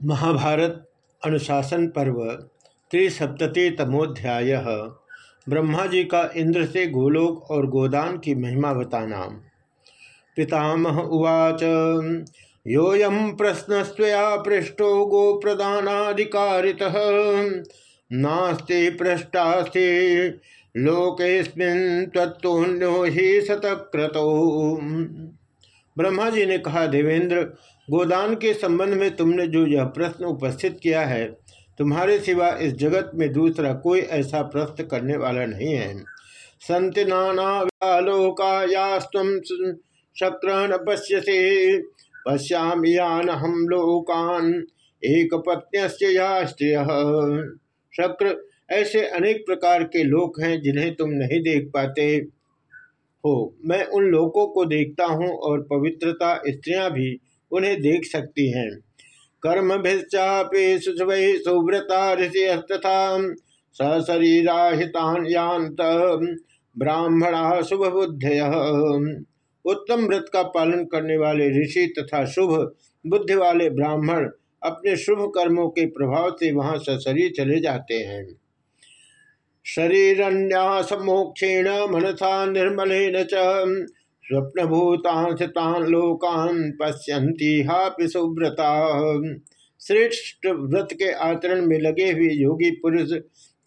महाभारत अनुशासन पर्व त्रिसप्ततितमोध्याय। ब्रह्मा जी का इंद्र से गोलोक और गोदान की महिमा बताना। पितामह उवाच योयम प्रश्न स्वया पृष्ठो गो प्रदानाधिकारितः नास्ते पृष्ठास्ते लोकेस्मिन् ही शतक्रतो ब्रह्मा जी ने कहा, देवेंद्र गोदान के संबंध में तुमने जो यह प्रश्न उपस्थित किया है, तुम्हारे सिवा इस जगत में दूसरा कोई ऐसा प्रश्न करने वाला नहीं है। संत नानालोकायास्तम शक्र पश्यसे पश्यामियान हम लोकान एक पत्न्य शक्र, ऐसे अनेक प्रकार के लोक हैं जिन्हें तुम नहीं देख पाते। हो, मैं उन लोगों को देखता हूँ और पवित्रता स्त्रियाँ भी उन्हें देख सकती हैं। कर्म भिश्चापे सुशवै सुव्रता ऋषिस्तथा सशरीराहितान्त ब्राह्मणा शुभ बुद्धय उत्तम व्रत का पालन करने वाले ऋषि तथा शुभ बुद्धि वाले ब्राह्मण अपने शुभ कर्मों के प्रभाव से वहाँ सशरीर चले जाते हैं। शरीरन्यास मोक्षेण मनसा निर्मल स्वप्न भूतान लोकान पश्यंती हापि सुव्रता। श्रेष्ठ व्रत के आचरण में लगे हुए योगी पुरुष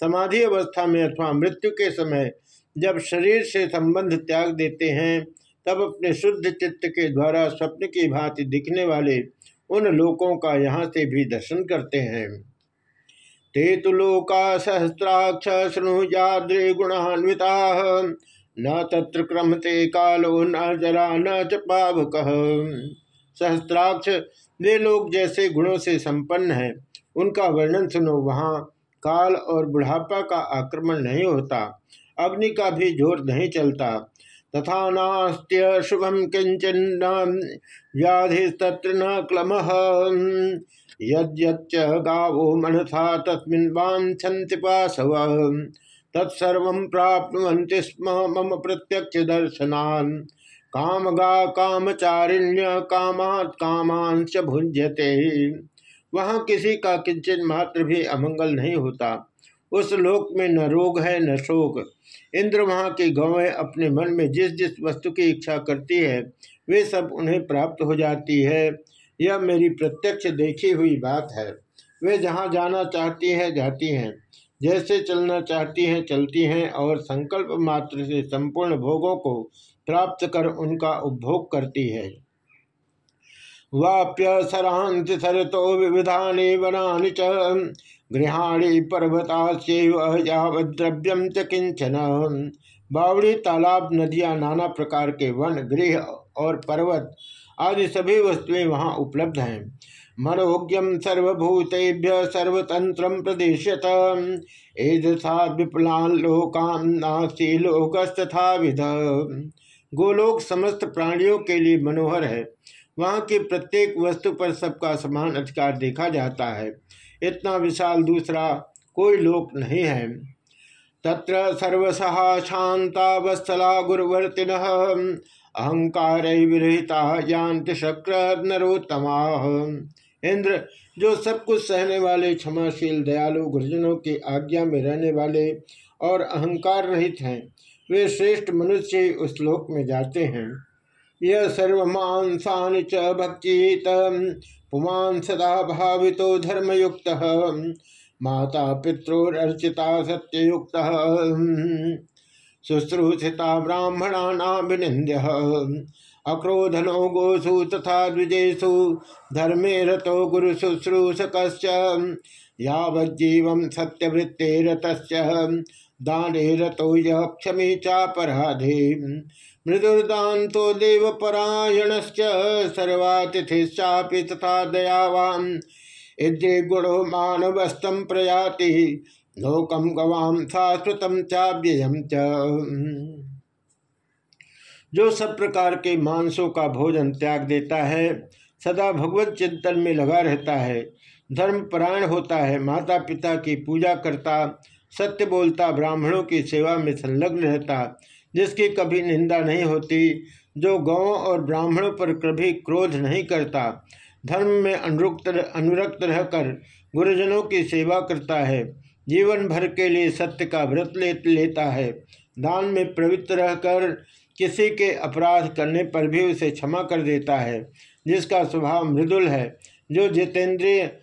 समाधि अवस्था में अथवा मृत्यु के समय जब शरीर से संबंध त्याग देते हैं, तब अपने शुद्ध चित्त के द्वारा स्वप्न की भांति दिखने वाले उन लोकों का यहाँ से भी दर्शन करते हैं। ते तो लोका सहस्राक्ष शृणुजाद्रे गुणान्विता। न तत्र क्रमते कालो, न जरा, न च पावक। सहस्त्राक्ष वे लोग जैसे गुणों से संपन्न हैं। उनका वर्णन सुनो, वहाँ काल और बुढ़ापा का आक्रमण नहीं होता। अग्नि का भी ज़ोर नहीं चलता। तथा नास्त्य शुभम किंचन व्याधि तत्र न क्लम। यद्यच्च गावो मनसा तस्मिन् वाञ्छन्ति पाशव तत्सर्व प्राप्त स्म मम प्रत्यक्ष दर्शनान् कामगा कामचारिण्य कामात् कामांश भुंजते वहाँ किसी का किंचन मात्र भी अमंगल नहीं होता। उस लोक में न रोग है, न शोक। इंद्र वहाँ की गौएँ अपने मन में जिस जिस वस्तु की इच्छा करती है, वे सब उन्हें प्राप्त हो जाती है। यह मेरी प्रत्यक्ष देखी हुई बात है। वे जहाँ जाना चाहती हैं, जाती हैं। जैसे चलना चाहती हैं, चलती हैं और संकल्प मात्र से संपूर्ण भोगों को प्राप्त कर उनका उपभोग करती है। वाप्य सरांत सरतो विविधानि वनानि च गृहाणी पर्वता द्रव्यम च किंचन बावड़ी, तालाब, नदियाँ, नाना प्रकार के वन, गृह और पर्वत आदि सभी वस्तुएँ वहाँ उपलब्ध हैं। मनोज्ञम सर्वभूतेभ्य सर्वतंत्र प्रदेशत एदसा विपुलान लोकान लोकस्तथा विध गोलोक समस्त प्राणियों के लिए मनोहर है। वहाँ की प्रत्येक वस्तु पर सबका समान अधिकार देखा जाता है। इतना विशाल दूसरा कोई लोक नहीं है। तत्र सर्वसहा शांता वत्सला गुरुवर्तिन। अहंकार विरहिता यांत शक्र नरोत्तमा। इंद्र, जो सब कुछ सहने वाले, क्षमाशील, दयालु, गुरुजनों की आज्ञा में रहने वाले और अहंकार रहित हैं, वे श्रेष्ठ मनुष्य उस श्लोक में जाते हैं। यह सर्वमांसान च भक्ति पुमान सदा भावितो धर्मयुक्त, माता पित्रोर्चिता सत्ययुक्त, शुश्रूषिता ब्राह्मणानाभिनिंद्य अक्रोधनो गोसु तथा द्विजेशु धर्मे रतो गुरु शुश्रूषक यावज्जीव सत्यवृत्ते रत दाने रतो क्षमी चापराधे। मृदुर्दातो देवपरायण सर्वातिथिश्चापि तथा दयावान। इद्रे गुणो मानवस्तम प्रयाति। लोकम गवाम शाश्वतम चाव्ययम च। जो सब प्रकार के मांसों का भोजन त्याग देता है, सदा भगवत चिंतन में लगा रहता है। धर्म परायण होता है माता पिता की पूजा करता, सत्य बोलता, ब्राह्मणों की सेवा में संलग्न रहता, जिसकी कभी निंदा नहीं होती, जो गौों और ब्राह्मणों पर कभी क्रोध नहीं करता। धर्म में अनुरुक्त अनुरक्त रहकर गुरुजनों की सेवा करता है, जीवन भर के लिए सत्य का व्रत ले, लेता है। दान में प्रवृत्त रहकर किसी के अपराध करने पर भी उसे क्षमा कर देता है, जिसका स्वभाव मृदुल है। जो जितेंद्रिय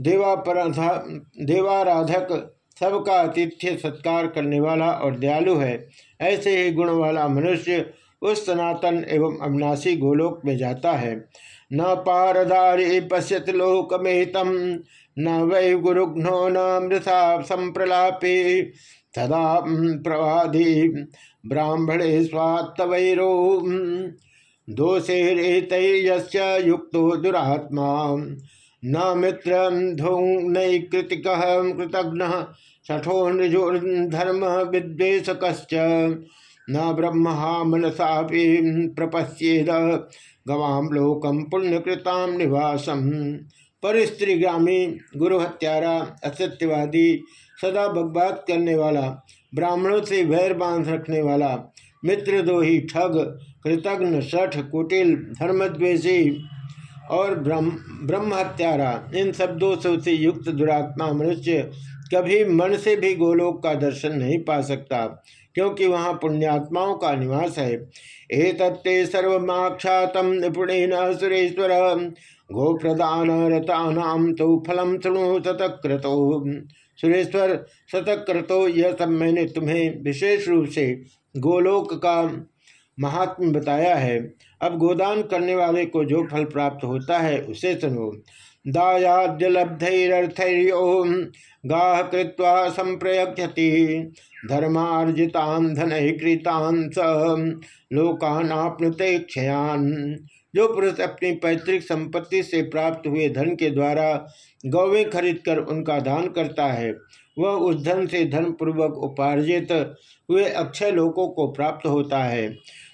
देवापराधा, देवाराधक सबका आतिथ्य सत्कार करने वाला और दयालु है, ऐसे ही गुण वाला मनुष्य उस सनातन एवं अविनाशी गोलोक में जाता है। न पारदारी पश्यत लोकमेतम, न वै गुरुघ्नो न मृषा संप्रलापे। सदा प्रवादी, ब्राह्मणे स्वात्तवैरो दोषे रेत युक्त दुरात्मा, न मित्र धूनैकृतिक कृतघ्न, शठो नृजोर्धर्म विद्वेषक न ब्रह्म मनसा प्रपश्येद गवाम लोकम पुण्यकृताम निवासम। पर गुरु हत्यारा असत्यवादी, सदा बकबाद करने वाला, ब्राह्मणों से वैर बाँध रखने वाला मित्रदोही ठग, कृतघ्न सठ कुटिल, धर्मद्वेषी और ब्रह्म हत्यारा इन शब्दों से उसे युक्त दुरात्मा मनुष्य कभी मन से भी गोलोक का दर्शन नहीं पा सकता, क्योंकि वहाँ पुण्यात्माओं का निवास है। ए तत्ते सर्वमाख्यातम निपुणेन सुरेश्वर गोप्रदान रतानाम तो फलम सुणु सतक्रतो सुरेश्वर सतक्रतो यह सब मैंने तुम्हें विशेष रूप से गोलोक का महात्म बताया है। अब गोदान करने वाले को जो फल प्राप्त होता है, उसे सुनो। दायाद्यलब्धरथो गाह कृत्वा संप्रयक्षति धर्मार्जितान धन कृतान स लोकानाप्नुते क्षयान। जो पुरुष अपनी पैतृक संपत्ति से प्राप्त हुए धन के द्वारा गौवें खरीदकर उनका दान करता है, वह उस धन से धन पूर्वक उपार्जित हुए अक्षय लोकों को प्राप्त होता है।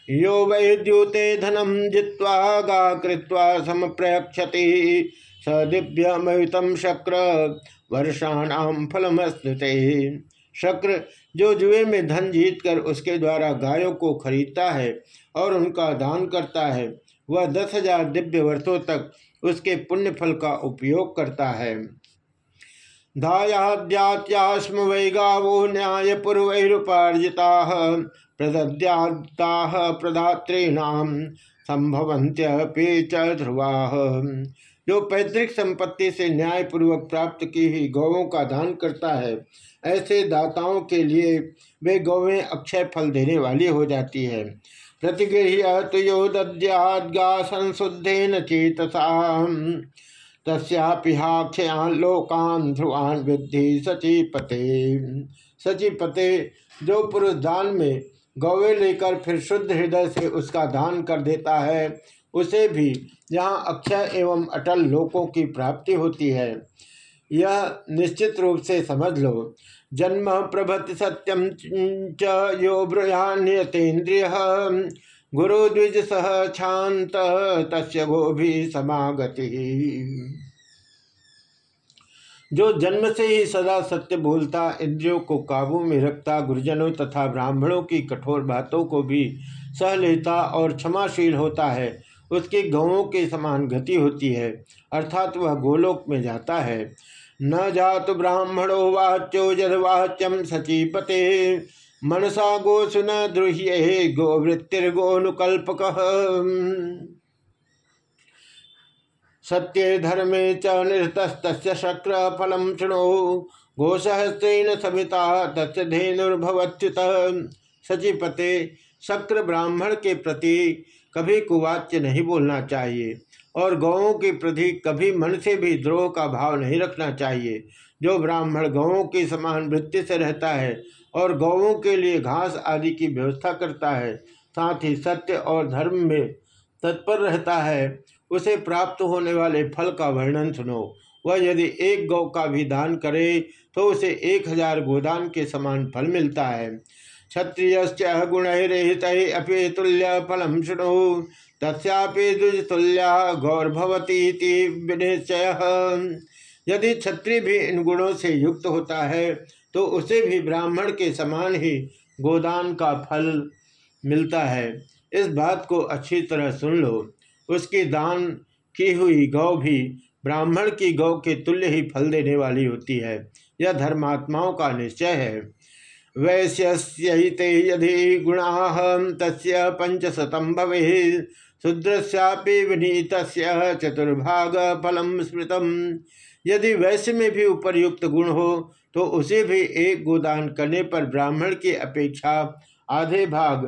यो वै वैद्युते धनम जित्वा गा कृत्वा समप्रयक्षति स दिव्यमयुतम शक्र वर्षाणाम फलमस्तुते। शक्र जो जुए में धन जीतकर उसके द्वारा गायों को खरीदता है और उनका दान करता है वह दस हज़ार दिव्य वर्षों तक उसके पुण्य फल का उपयोग करता है। धायाद्यास्म वै गावो न्याय पूर्वैरुपार्जिता प्रदद्याता प्रदात्रीणाम संभवंत्यपि ध्रुवा। जो पैतृक संपत्ति से न्यायपूर्वक प्राप्त की हुई गौों का दान करता है, ऐसे दाताओं के लिए वे गौवें अक्षय फल देने वाली हो जाती है। प्रतिगृह्य तो यो दद्याद्गा संशुद्धेन चेतसा तस्यापिहाख्यान लोकान ध्रुवान विद्धि सचिपते। सचिपते, जो पुरुष दान में गौवे लेकर फिर शुद्ध हृदय से उसका दान कर देता है, उसे भी यहाँ अक्षय एवं अटल लोकों की प्राप्ति होती है। यह निश्चित रूप से समझ लो जन्म प्रभति सत्यम च यो ब्रयान्यतेन्द्रिय। गुरु द्विज सह शांत तस्य भी समागति। जो जन्म से ही सदा सत्य बोलता, इंद्रियों को काबू में रखता, गुरुजनों तथा ब्राह्मणों की कठोर बातों को भी सह लेता और क्षमाशील होता है, उसकी गौों के समान गति होती है, अर्थात वह गोलोक में जाता है। न जातु ब्राह्मणो वाच्यो जदवाच्यम सचीपते। मनसा गो सुन द्रुह्य, गोवृत्तिर्गोनुकल्पक। सत्य धर्मे च निरतस्त शक्र फलम शृणु। गोसहस्रेण समिता तस्य धेनुर्भवत्युत सचिपते, शक्र ब्राह्मण के प्रति कभी कुवाच्य नहीं बोलना चाहिए। और गौों के प्रति कभी मन से भी द्रोह का भाव नहीं रखना चाहिए। जो ब्राह्मण गौों के समान वृत्ति से रहता है और गौों के लिए घास आदि की व्यवस्था करता है, साथ ही सत्य और धर्म में तत्पर रहता है, उसे प्राप्त होने वाले फल का वर्णन सुनो। वह यदि एक गौ का भी दान करे तो उसे एक हज़ार गोदान के समान फल मिलता है। क्षत्रिय गुण रहित अपि तुल्य फलम शुणु। तस्यापि द्विजतुल्या गौरभवती विनिश्चय। यदि क्षत्रिय भी इन गुणों से युक्त होता है तो उसे भी ब्राह्मण के समान ही गोदान का फल मिलता है। इस बात को अच्छी तरह सुन लो। उसकी दान की हुई गौ भी ब्राह्मण की गौ के तुल्य ही फल देने वाली होती है। यह धर्मात्माओं का निश्चय है। वैश्यते यदि गुणा तस् पंचशतम भवे शूद्रश्यापि विनीत चतुर्भाग फलम स्मृतम। यदि वैश्य में भी उपरयुक्त गुण हो तो उसे भी एक गोदान करने पर ब्राह्मण की अपेक्षा आधे भाग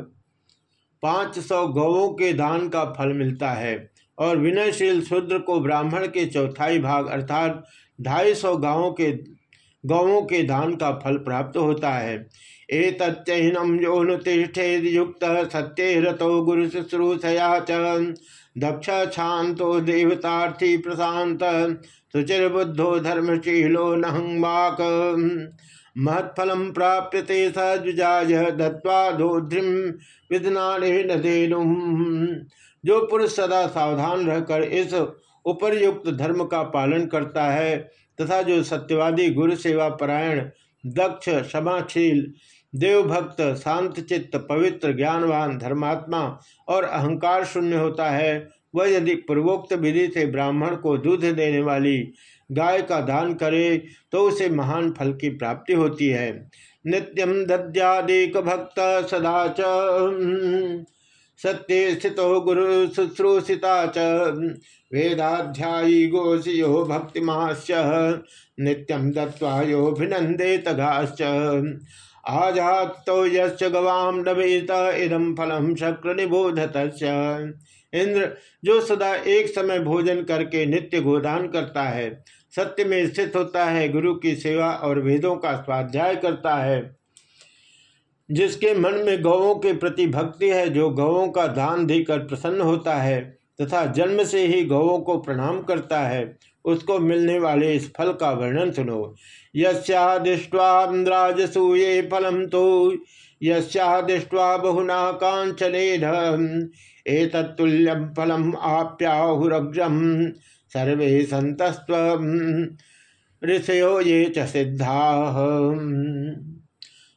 पाँच सौ गौों के दान का फल मिलता है और विनयशील शूद्र को ब्राह्मण के चौथाई भाग अर्थात ढाई सौ गाँवों के गौों के दान का फल प्राप्त होता है। एतच्चैनम योनुतिष्ठेद युक्त सत्य रतो गुरु शुश्रूषया च। दक्ष शांतो देवतार्थी प्रशांत सुचिर्बुद्धो धर्मशीलो नहंवाक महत्फलम प्राप्यते सजुजाय दत्वा धोध्रिम विदनान जो पुरुष सदा सावधान रहकर इस उपरयुक्त धर्म का पालन करता है तथा जो सत्यवादी गुरु सेवा परायण, दक्ष, क्षमाशील, देवभक्त, शांत चित्त, पवित्र, ज्ञानवान, धर्मात्मा और अहंकार शून्य होता है, वह यदि पूर्वोक्त विधि से ब्राह्मण को दूध देने वाली गाय का दान करे तो उसे महान फल की प्राप्ति होती है। नित्यम दद्यादेक भक्त सदा च, सत्य स्थित गुरु शुश्रूषिता च। वेदाध्यायी गोशियो भक्तिमाश्च नित्यम दत्वा यो भिनंदे तघाश्च आजातो यश्च गवाम नवेत इदम फलम शक्र निबोधत इंद्र, जो सदा एक समय भोजन करके नित्य गोदान करता है, सत्य में स्थित होता है, गुरु की सेवा और वेदों का स्वाध्याय करता है। जिसके मन में गौों के प्रति भक्ति है, जो गौों का दान देकर प्रसन्न होता है। तथा जन्म से ही गौों को प्रणाम करता है। उसको मिलने वाले इस फल का वर्णन सुनो। यस्यादिष्ट्वाजसूये फलम तो। यस्यादिष्ट्वा बहुना कांचन एतत्तुल्यम फलम आप्याहुरग्रम। सर्वे संतस्व ऋषयो ये च सिद्धा।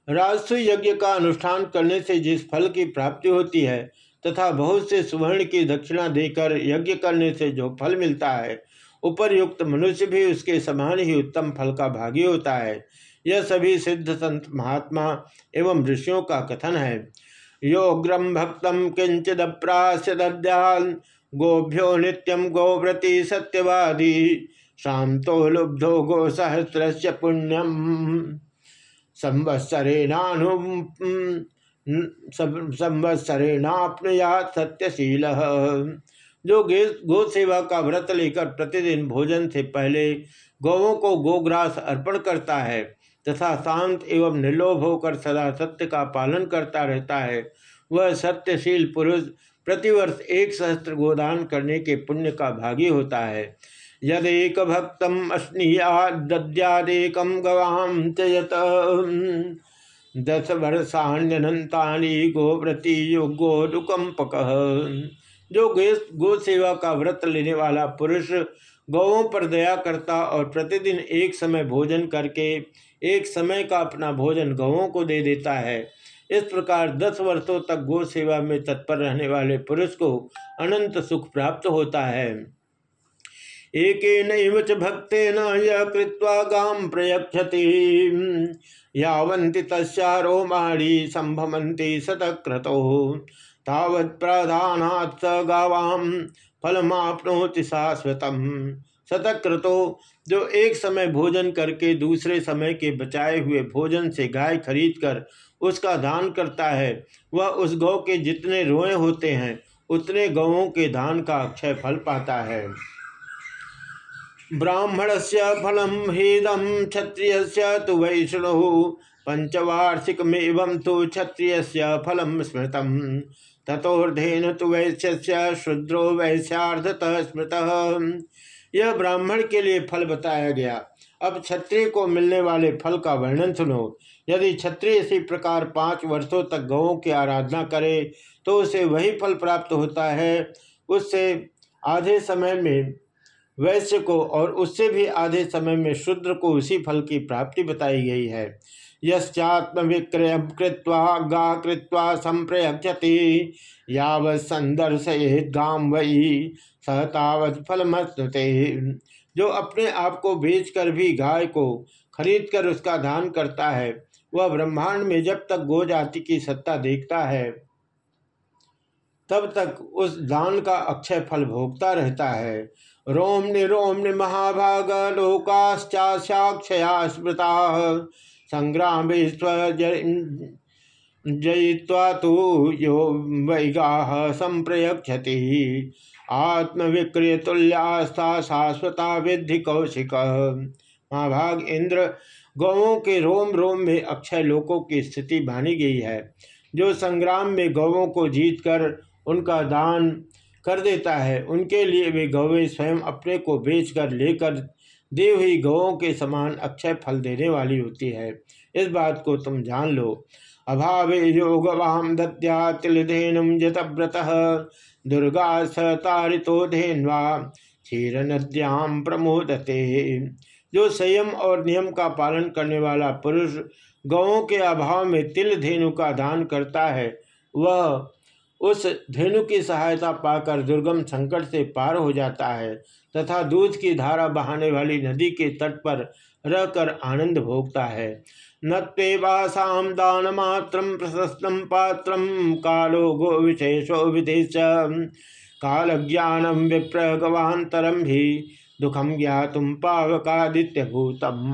राजस्व यज्ञ का अनुष्ठान करने से जिस फल की प्राप्ति होती है तथा बहुत से सुवर्ण की दक्षिणा देकर यज्ञ करने से जो फल मिलता है, उपरयुक्त मनुष्य भी उसके समान ही उत्तम फल का भागी होता है। यह सभी सिद्ध संत महात्मा एवं ऋषियों का कथन है। योग्रम भक्तम दद्याल गोभ्यो नित्यम गोव्रती सत्यवादी शांतो लुब्धो गो सहस्र पुण्यम। संवत्सरेणानु संवत्सरेणाप्नुया सत्यशील। जो गो सेवा का व्रत लेकर प्रतिदिन भोजन से पहले गौवों को गोग्रास अर्पण करता है, तथा शांत एवं निर्लोभ होकर सदा सत्य का पालन करता रहता है, वह सत्यशील पुरुष प्रतिवर्ष एक सहस्त्र गोदान करने के पुण्य का भागी होता है। यदेक भक्तम अश्नीयादेकम गवाम त्यजत दस वर्षाण्यनता गोव्रती गोदुकम्पक जो गो सेवा का व्रत लेने वाला पुरुष गौों पर दया करता और प्रतिदिन एक समय भोजन करके, एक समय का अपना भोजन गौों को दे देता है। इस प्रकार दस वर्षों तक गो सेवा में तत्पर रहने वाले पुरुष को अनंत सुख प्राप्त होता है। एक च भक्तेन यह कृत्वा गाम प्रयक्षति यावंति तस्रोमाणी संभमंती शतक्रतो। तावत प्रधानात् स गावाम फलमापनोति शाश्वतम। शतक्रतो, जो एक समय भोजन करके दूसरे समय के बचाए हुए भोजन से गाय खरीद कर उसका दान करता है, वह उस गौ के जितने रोए होते हैं, उतने गौों के दान का अक्षय फल पाता है। ब्राह्मण से फलम हेदम क्षत्रिय तो वैष्णु पंचवार्षिकमेव तो क्षत्रिय फलम स्मृतम। तथोर्धेन तो वैश्य शुद्रो वैश्यार्धत स्मृत। यह ब्राह्मण के लिए फल बताया गया। अब क्षत्रिय को मिलने वाले फल का वर्णन सुनो। यदि क्षत्रिय इसी प्रकार पाँच वर्षों तक गौों की आराधना करे तो उसे वही फल प्राप्त होता है। उससे आधे समय में वैश्य को और उससे भी आधे समय में शूद्र को उसी फल की प्राप्ति बताई गई है। यश्चात्म विक्रय कृत्वा गा कृत्वा संप्रयक्षति यावत संदर्शयेत गाम वही सहतावत फलमस्ते जो अपने आप को बेचकर भी गाय को खरीद कर उसका दान करता है, वह ब्रह्मांड में जब तक गो जाति की सत्ता देखता है, तब तक उस दान का अक्षय फल भोगता रहता है। रोम निरोम नि महाभाग लोकाश्चाक्षया स्मृता संग्राम जयित्वा तो यो वैगा संप्रयक्षति आत्मविक्रिय तुल्यास्था शाश्वता विधि कौशिक। महाभाग इंद्र गौों के रोम रोम में अक्षय लोकों की स्थिति मानी गई है। जो संग्राम में गौों को जीतकर उनका दान कर देता है। उनके लिए वे गौवें स्वयं अपने को बेचकर लेकर दी हुई गौों के समान अक्षय फल देने वाली होती है। इस बात को तुम जान लो। अभाव योगवाम दत्या तिलधेनुम जतव्रत। दुर्गा स तारितो धेन्वा। क्षीर नद्याम प्रमोदते। जो संयम और नियम का पालन करने वाला पुरुष गौों के अभाव में तिल धेनु का दान करता है, वह उस धेनु की सहायता पाकर दुर्गम संकट से पार हो जाता है, तथा दूध की धारा बहाने वाली नदी के तट पर रहकर आनंद भोगता है। नत्वेवासाम दान मात्र प्रशस्तम पात्र कालो गो विशेषो विदेश। काल ज्ञानम विप्र गवान्तरम भी दुखम ज्ञातुम पावकादित्य भूतम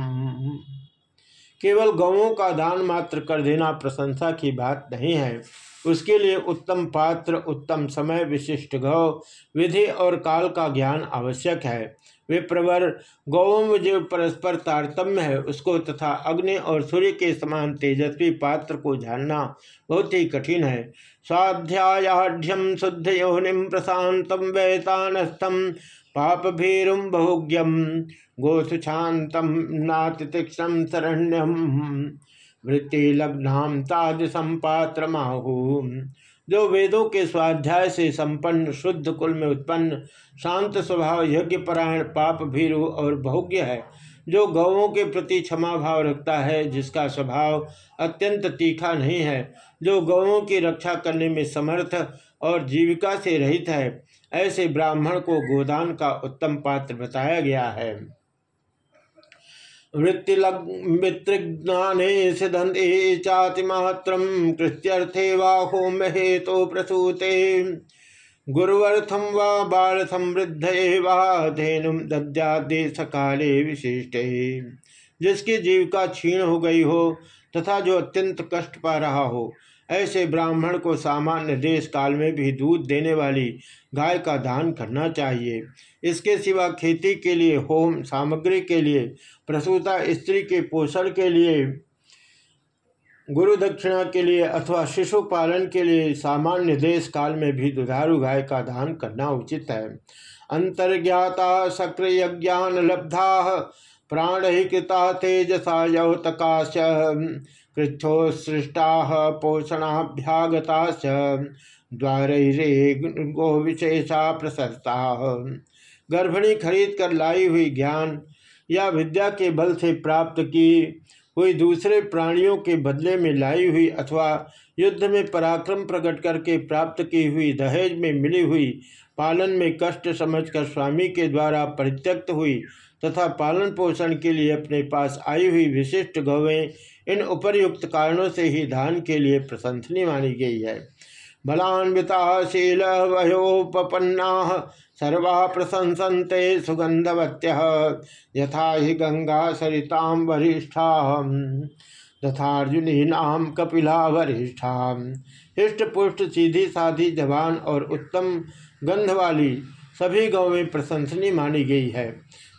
केवल गौों का दान मात्र कर देना प्रशंसा की बात नहीं है। उसके लिए उत्तम पात्र, उत्तम समय, विशिष्ट गौ विधि और काल का ज्ञान आवश्यक है। विप्रवर गौों में जो परस्पर तारतम्य है। उसको तथा अग्नि और सूर्य के समान तेजस्वी पात्र को जानना बहुत ही कठिन है। स्वाध्यायाढ़ शुद्ध योनिम प्रशांतम वैतानस्थम पाप भीरुम बहुज्ञम गोसु शांतम नातिक्षम शरण्यम वृत्ति लग्नाम ताज संपात्र माहू जो वेदों के स्वाध्याय से संपन्न, शुद्ध कुल में उत्पन्न, शांत स्वभाव यज्ञ परायण पाप भीरु और भोग्य है, जो गौों के प्रति क्षमा भाव रखता है, जिसका स्वभाव अत्यंत तीखा नहीं है, जो गौों की रक्षा करने में समर्थ और जीविका से रहित है, ऐसे ब्राह्मण को गोदान का उत्तम पात्र बताया गया है। वृत्तिलग्ज्ञाने सिदंते चातिमात्र कृत्यर्थे वा तो प्रसूते। गुरुवर्थम वा बाल समृद्ध वा धेनुम दद्यादेश काले विशिष्ट। जिसकी जीविका क्षीण हो गई हो तथा जो अत्यंत कष्ट पा रहा हो ऐसे ब्राह्मण को सामान्य देश काल में भी दूध देने वाली गाय का दान करना चाहिए। इसके सिवा खेती के लिए, होम सामग्री के लिए, प्रसूता स्त्री के पोषण के लिए गुरु दक्षिणा के लिए अथवा शिशु पालन के लिए सामान्य देश काल में भी दुधारू गाय का दान करना उचित है। अंतर्ज्ञाता सक्रिय ज्ञान लब्धा प्राण ही कृता तेजसा यौतकाश। कृच्छोसृष्टा पोषणाभ्यागता द्वारे गो विशेषा प्रसरता। गर्भिणी खरीद कर लाई हुई ज्ञान या विद्या के बल से प्राप्त की हुई दूसरे प्राणियों के बदले में लाई हुई अथवा युद्ध में पराक्रम प्रकट करके प्राप्त की हुई दहेज में मिली हुई पालन में कष्ट समझकर स्वामी के द्वारा परित्यक्त हुई तथा पालन पोषण के लिए अपने पास आई हुई विशिष्ट गौवें इन उपर्युक्त कारणों से ही धान के लिए प्रशंसनीय मानी गई है। बलान्विता शील वयोपन्ना सर्वा प्रशंसन्ते सुगंधवत्य यथा ही गंगा सरिताम वरिष्ठा तथार्जुनी नाम कपिला वरिष्ठा हृष्ट पुष्ट सीधी साधी जवान और उत्तम गंध वाली सभी गौ में प्रशंसनीय मानी गई है।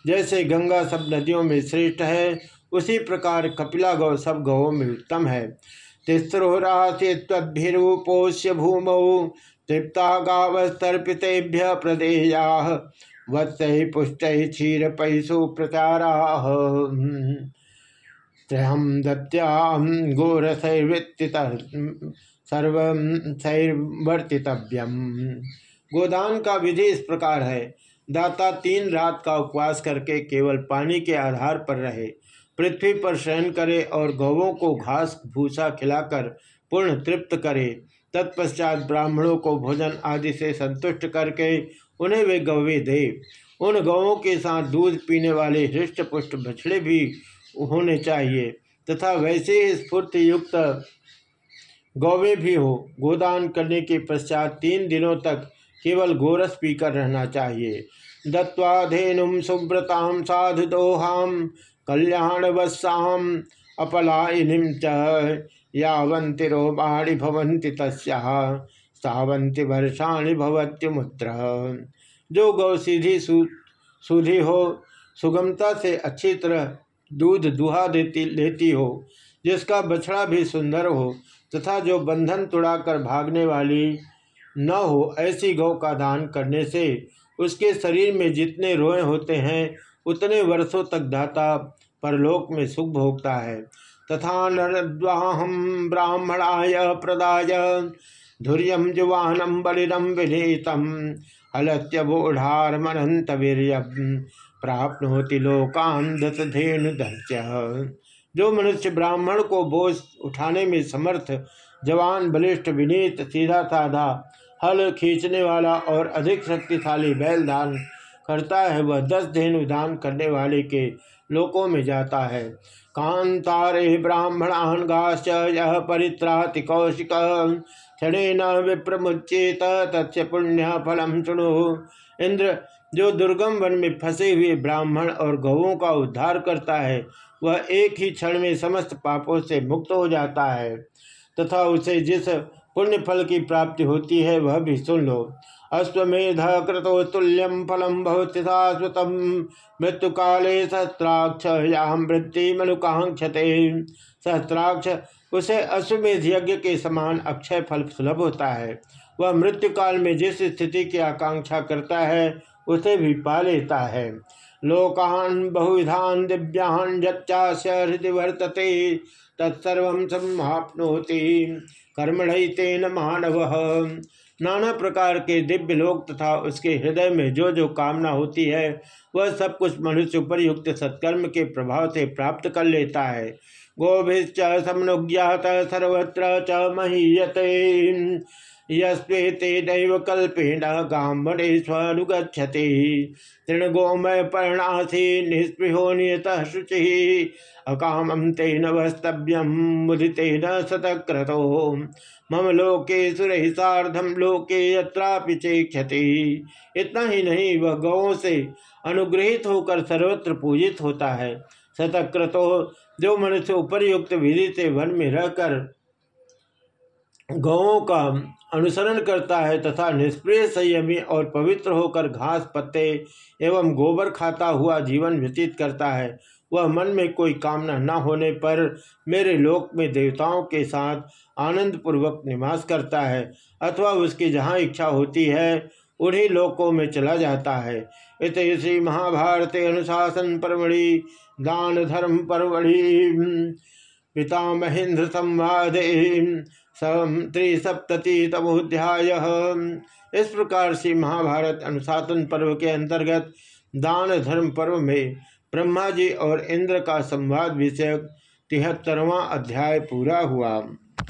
जैसे गंगा सब नदियों में श्रेष्ठ है उसी प्रकार कपिला गौ सब गौों में उत्तम है। तिस्रो राशि तद्भिपोष्य भूमौ, तृप्ता गावस्तर्पितेभ्य प्रदेया, वत्स पुष्ट क्षीर पैसु प्रचारा त्रयम दत्याम गोरसैर्वृत्ति सर्वैर्वर्तितव्यम गोदान का विधि इस प्रकार है। दाता तीन रात का उपवास करके केवल पानी के आधार पर रहे। पृथ्वी पर शयन करे और गौवों को घास भूसा खिलाकर पूर्ण तृप्त करे। तत्पश्चात ब्राह्मणों को भोजन आदि से संतुष्ट करके उन्हें वे गौवे दे। उन गौों के साथ दूध पीने वाले हृष्ट पुष्ट बछड़े भी होने चाहिए, तथा वैसे स्फूर्ति युक्त गौवे भी हो। गोदान करने के पश्चात तीन दिनों तक केवल गोरस पीकर रहना चाहिए। दत्वाधेनुम सुव्रताम साधु दोहाम कल्याण वत्साम अपलायिनीम च यावंतिरो बाणी भवंति तस्वंति वर्षाणि भवत्युमुत्र जो गौ सीधी सुधी हो, सुगमता से अच्छी तरह दूध दुहा देती, लेती हो, जिसका बछड़ा भी सुंदर हो, तथा जो बंधन तुड़ाकर भागने वाली न हो, ऐसी गौ का दान करने से उसके शरीर में जितने रोए होते हैं उतने वर्षों तक दाता परलोक में सुख भोगता है। तथा नरद्वाहम ब्राह्मणाय प्रदाय धुर्यम जुवानम बलिनम विनीतम हलत्यबोढ़ारमनंत वीर प्राप्त होती लोकान धेनु जो मनुष्य ब्राह्मण को बोझ उठाने में समर्थ, जवान, बलिष्ठ, विनीत, सीधा, साधा, हल खींचने वाला और अधिक शक्तिशाली बैल दान करता है, वह दस दान करने वाले के लोकों में जाता है। कांतारे ब्राह्मणान गाश्च यह परित्राति कौशिक क्षण विप्रमुचेत तथ्य पुण्य फलम सुनो इंद्र, जो दुर्गम वन में फंसे हुए ब्राह्मण और गौों का उद्धार करता है, वह एक ही क्षण में समस्त पापों से मुक्त हो जाता है। तथा उसे जिस पुण्य फल की प्राप्ति होती है, वह भी सुन लो। अश्वेध कृतो फलम बहुत शाश्वतम मृत्यु काले सहस्त्राक्ष या मृत्यु मनुकांक्षते सहस्त्राक्ष उसे अश्वमेध यज्ञ के समान अक्षय फल सुलभ होता है। वह मृत्यु काल में जिस स्थिति की आकांक्षा करता है, उसे भी पा लेता है। लोकान बहुविधान दिव्यान हृदय वर्तते, तत्सर्व समाप्नोति कर्मण तेन मानव। नाना प्रकार के दिव्य लोक तथा उसके हृदय में जो जो कामना होती है, वह सब कुछ मनुष्य उपरयुक्त सत्कर्म के प्रभाव से प्राप्त कर लेता है। गोभिश्च समनुज्ञात सर्वत्र च महीयते। यस्ते दैव कल्पेन गांबरे स्वनुगछति तृणगोमय पर्णासी निस्पृहो नियत शुचि अकामम तेन वस्तव्यम मुदितेन शतक्रतो मम लोके सुरहि सार्धम लोके यत्रापि चेक्षति। इतना ही नहीं, वह गौों से अनुग्रहित होकर सर्वत्र पूजित होता है। शतक्रतो जो मनुष्य उपरयुक्त विधि से वन में रहकर गौों का अनुसरण करता है तथा निष्प्रिय संयमी और पवित्र होकर घास, पत्ते एवं गोबर खाता हुआ जीवन व्यतीत करता है। वह मन में कोई कामना न होने पर मेरे लोक में देवताओं के साथ आनंद पूर्वक निवास करता है अथवा उसकी जहाँ इच्छा होती है, उन्हीं लोकों में चला जाता है। इत श्री महाभारत अनुशासन परमढ़ि, दान धर्म परमढ़ि पिता महेंद्र संवाद। त्रिसप्तति तमोध्याय इस प्रकार से महाभारत अनुशासन पर्व के अंतर्गत दान धर्म पर्व में ब्रह्मा जी और इंद्र का संवाद विषयक तिहत्तरवां अध्याय पूरा हुआ।